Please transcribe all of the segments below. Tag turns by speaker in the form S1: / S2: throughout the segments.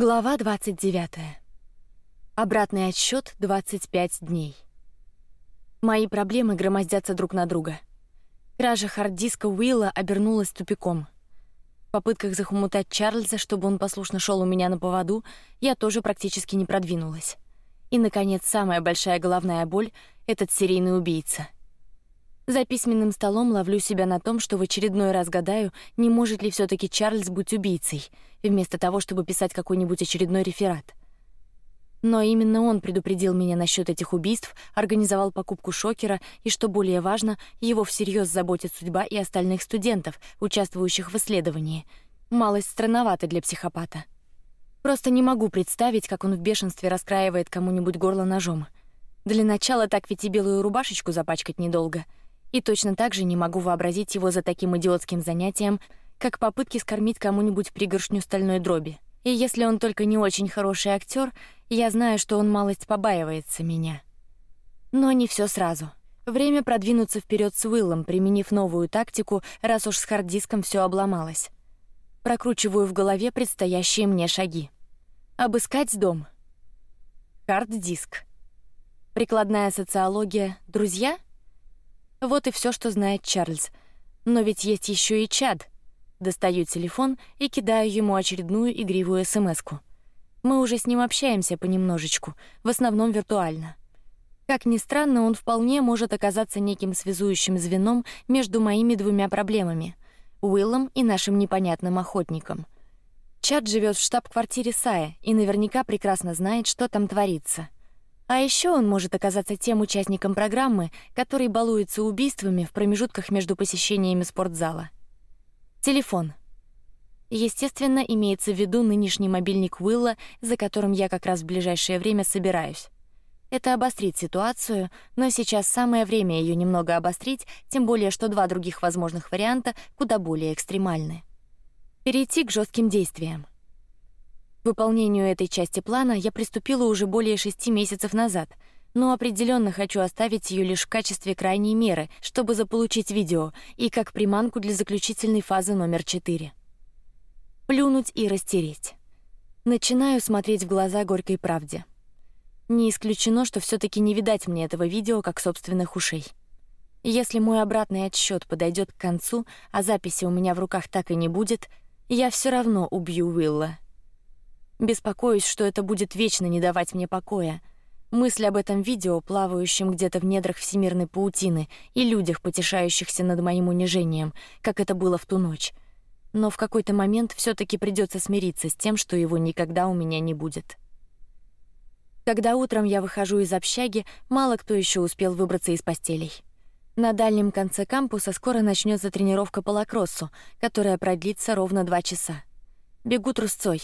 S1: Глава 29. Обратный отсчет 25 дней. Мои проблемы громоздятся друг на друга. Кража хард-диска Уилла обернулась тупиком. В попытках захомутать Чарльза, чтобы он послушно шел у меня на поводу, я тоже практически не продвинулась. И, наконец, самая большая головная боль — этот серийный убийца — за письменным столом ловлю себя на том, что в очередной раз гадаю, не может ли все-таки Чарльз быть убийцей, вместо того, чтобы писать какой-нибудь очередной реферат. Но именно он предупредил меня насчет этих убийств, организовал покупку шокера и, что более важно, его всерьез заботит судьба и остальных студентов, участвующих в исследовании. Малость странновато для психопата. Просто не могу представить, как он в бешенстве раскраивает кому-нибудь горло ножом. Для начала так ведь и белую рубашечку запачкать недолго — и точно так же не могу вообразить его за таким идиотским занятием, как попытки скормить кому-нибудь пригоршню стальной дроби. И если он только не очень хороший актер, я знаю, что он малость побаивается меня. Но не все сразу. Время продвинуться вперед с Уиллом, применив новую тактику, раз уж с харддиском все обломалось. Прокручиваю в голове предстоящие мне шаги. Обыскать дом. Хард-диск. Прикладная социология. Друзья? Вот и все, что знает Чарльз. Но ведь есть еще и Чад. Достаю телефон и кидаю ему очередную игривую смску. Мы уже с ним общаемся понемножечку, в основном виртуально. Как ни странно, он вполне может оказаться неким связующим звеном между моими двумя проблемами — Уиллом и нашим непонятным охотником. Чад живет в штаб-квартире Сая и наверняка прекрасно знает, что там творится. А еще он может оказаться тем участником программы, который балуется убийствами в промежутках между посещениями спортзала. Телефон. Естественно, имеется в виду нынешний мобильник Уилла, за которым я как раз в ближайшее время собираюсь. Это обострит ситуацию, но сейчас самое время ее немного обострить, тем более что два других возможных варианта куда более экстремальны. Перейти к жестким действиям выполнению этой части плана я приступила уже более шести месяцев назад, но определенно хочу оставить ее лишь в качестве крайней меры, чтобы заполучить видео и как приманку для заключительной фазы номер четыре. Плюнуть и растереть. Начинаю смотреть в глаза горькой правде. Не исключено, что все-таки не видать мне этого видео как собственных ушей. Если мой обратный отсчет подойдет к концу, а записи у меня в руках так и не будет, я все равно убью Уилла Беспокоюсь, что это будет вечно не давать мне покоя. Мысль об этом видео, плавающем где-то в недрах всемирной паутины, и людях, потешающихся над моим унижением, как это было в ту ночь. Но в какой-то момент все-таки придется смириться с тем, что его никогда у меня не будет. Когда утром я выхожу из общаги, мало кто еще успел выбраться из постелей. На дальнем конце кампуса скоро начнется тренировка по лакроссу, которая продлится ровно два часа. Бегу трусцой,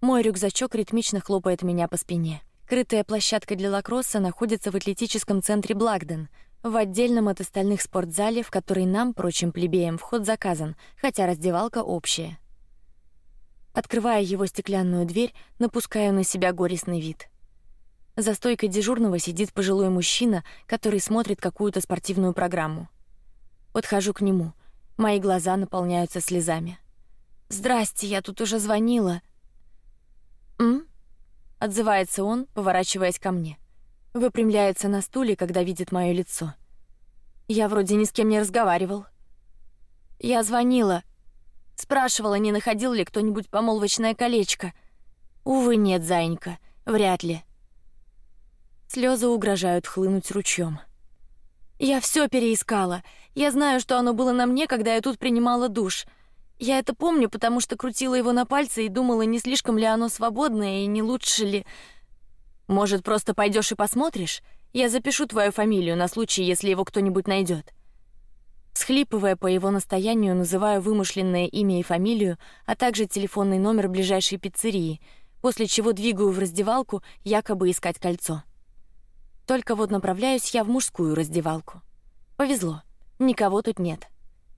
S1: мой рюкзачок ритмично хлопает меня по спине. Крытая площадка для лакросса находится в атлетическом центре Благден, в отдельном от остальных спортзале, в который нам, прочим плебеям, вход заказан, хотя раздевалка общая. Открывая его стеклянную дверь, напускаю на себя горестный вид. За стойкой дежурного сидит пожилой мужчина, который смотрит какую-то спортивную программу. Подхожу к нему, мои глаза наполняются слезами. Здрасте, я тут уже звонила. М? Отзывается он, поворачиваясь ко мне. Выпрямляется на стуле, когда видит мое лицо. Я вроде ни с кем не разговаривал. Я звонила, спрашивала, не находил ли кто-нибудь помолвочное колечко. Увы, нет, зайенька, вряд ли. Слезы угрожают хлынуть ручьем. Я все переискала. Я знаю, что оно было на мне, когда я тут принимала душ. Я это помню, потому что крутила его на пальце и думала, не слишком ли оно свободное и не лучше ли. Может, просто пойдешь и посмотришь? Я запишу твою фамилию на случай, если его кто-нибудь найдет. Схлипывая по его настоянию, называю вымышленное имя и фамилию, а также телефонный номер ближайшей пиццерии, после чего двигаю в раздевалку, якобы искать кольцо. Только вот направляюсь я в мужскую раздевалку. Повезло, никого тут нет.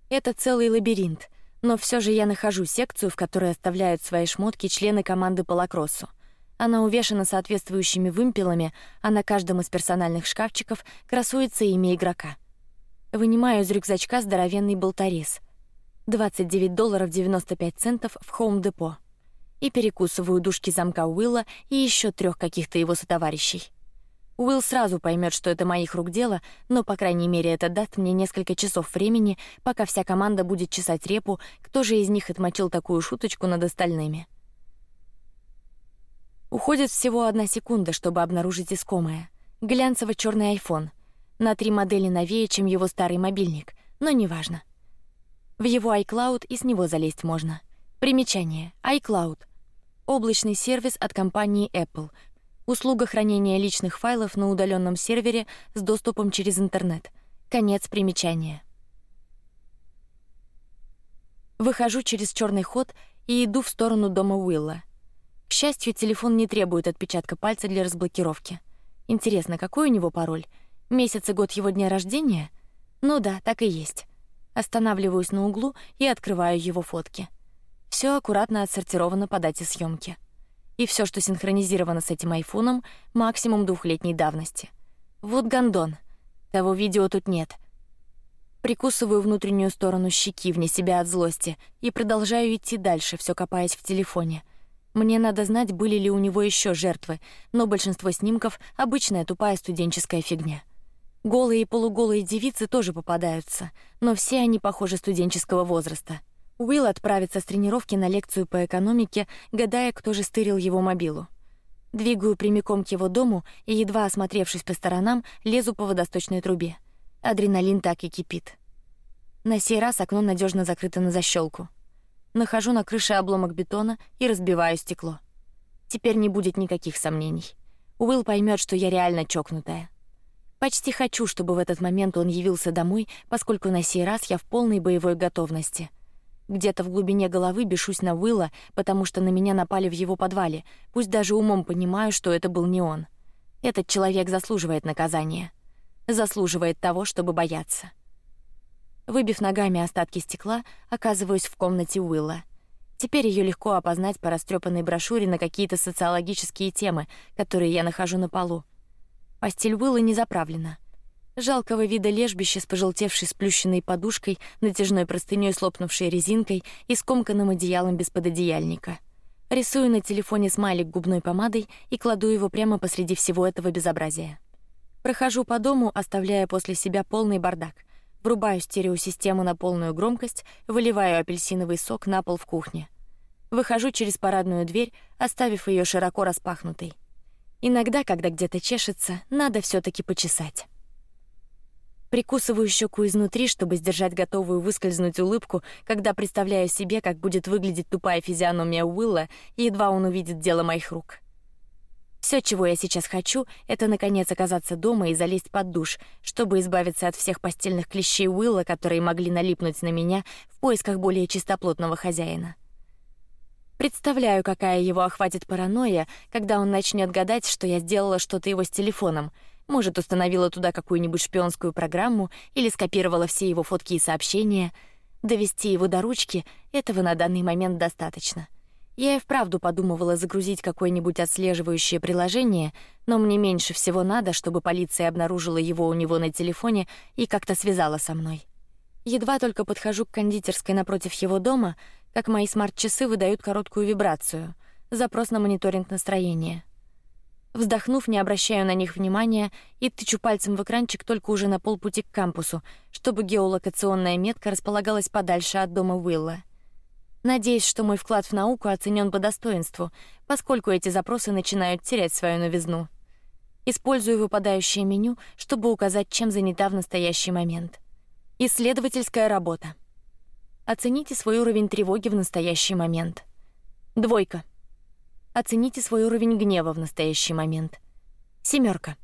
S1: Это целый лабиринт но все же я нахожу секцию, в которой оставляют свои шмотки члены команды по лакроссу. Она увешана соответствующими вымпелами, а на каждом из персональных шкафчиков красуется имя игрока. Вынимаю из рюкзачка здоровенный болторез. 29 долларов 95 центов в Home Depot. и перекусываю дужки замка Уилла и еще трех каких-то его сотоварищей. Уилл сразу поймет, что это моих рук дело, но по крайней мере это даст мне несколько часов времени, пока вся команда будет чесать репу, кто же из них отмочил такую шуточку над остальными. Уходит всего одна секунда, чтобы обнаружить искомое. Глянцевый черный iPhone, на три модели новее, чем его старый мобильник, но неважно. В его iCloud и с него залезть можно. Примечание: iCloud — облачный сервис от компании Apple, услуга хранения личных файлов на удаленном сервере с доступом через интернет. Конец примечания. Выхожу через черный ход и иду в сторону дома Уилла. К счастью, телефон не требует отпечатка пальца для разблокировки. Интересно, какой у него пароль? Месяц и год его дня рождения? Ну да, так и есть. Останавливаюсь на углу и открываю его фотки. Все аккуратно отсортировано по дате съемки. И все, что синхронизировано с этим айфоном, максимум двухлетней давности. Вот гандон. Того видео тут нет. Прикусываю внутреннюю сторону щеки вне себя от злости и продолжаю идти дальше, все копаясь в телефоне. Мне надо знать, были ли у него еще жертвы, но большинство снимков обычная тупая студенческая фигня. Голые и полуголые девицы тоже попадаются, но все они, похоже, студенческого возраста. Уилл отправится с тренировки на лекцию по экономике, гадая, кто же стырил его мобилу. Двигаю прямиком к его дому и едва осмотревшись по сторонам, лезу по водосточной трубе. Адреналин так и кипит. На сей раз окно надежно закрыто на защелку. Нахожу на крыше обломок бетона и разбиваю стекло. Теперь не будет никаких сомнений. Уилл поймет, что я реально чокнутая. Почти хочу, чтобы в этот момент он явился домой, поскольку на сей раз я в полной боевой готовности. Где-то в глубине головы бешусь на Уилла, потому что на меня напали в его подвале. Пусть даже умом понимаю, что это был не он. Этот человек заслуживает наказания, заслуживает того, чтобы бояться. Выбив ногами остатки стекла, оказываюсь в комнате Уилла. Теперь ее легко опознать по растрепанной брошюре на какие-то социологические темы, которые я нахожу на полу. Постель Уилла не заправлена. Жалкого вида лежбище с пожелтевшей сплющенной подушкой, натяжной простыней с лопнувшей резинкой и скомканным одеялом без пододеяльника. Рисую на телефоне смайлик губной помадой и кладу его прямо посреди всего этого безобразия. Прохожу по дому, оставляя после себя полный бардак. Врубаю стереосистему на полную громкость, выливаю апельсиновый сок на пол в кухне. Выхожу через парадную дверь, оставив ее широко распахнутой. Иногда, когда где-то чешется, надо все-таки почесать. Прикусываю щеку изнутри, чтобы сдержать готовую выскользнуть улыбку, когда представляю себе, как будет выглядеть тупая физиономия Уилла, едва он увидит дело моих рук. Все, чего я сейчас хочу, это наконец оказаться дома и залезть под душ, чтобы избавиться от всех постельных клещей Уилла, которые могли налипнуть на меня в поисках более чистоплотного хозяина. Представляю, какая его охватит паранойя, когда он начнет гадать, что я сделала что-то его с телефоном. Может, установила туда какую-нибудь шпионскую программу или скопировала все его фотки и сообщения. Довести его до ручки этого на данный момент достаточно. Я и вправду подумывала загрузить какое-нибудь отслеживающее приложение, но мне меньше всего надо, чтобы полиция обнаружила его у него на телефоне и как-то связала со мной. Едва только подхожу к кондитерской напротив его дома, как мои смарт-часы выдают короткую вибрацию, запрос на мониторинг настроения. Вздохнув, не обращаю на них внимания и тычу пальцем в экранчик только уже на полпути к кампусу, чтобы геолокационная метка располагалась подальше от дома Уилла. Надеюсь, что мой вклад в науку оценен по достоинству, поскольку эти запросы начинают терять свою новизну. Использую выпадающее меню, чтобы указать, чем занята в настоящий момент. Исследовательская работа. Оцените свой уровень тревоги в настоящий момент. Двойка. Оцените свой уровень гнева в настоящий момент. Семерка.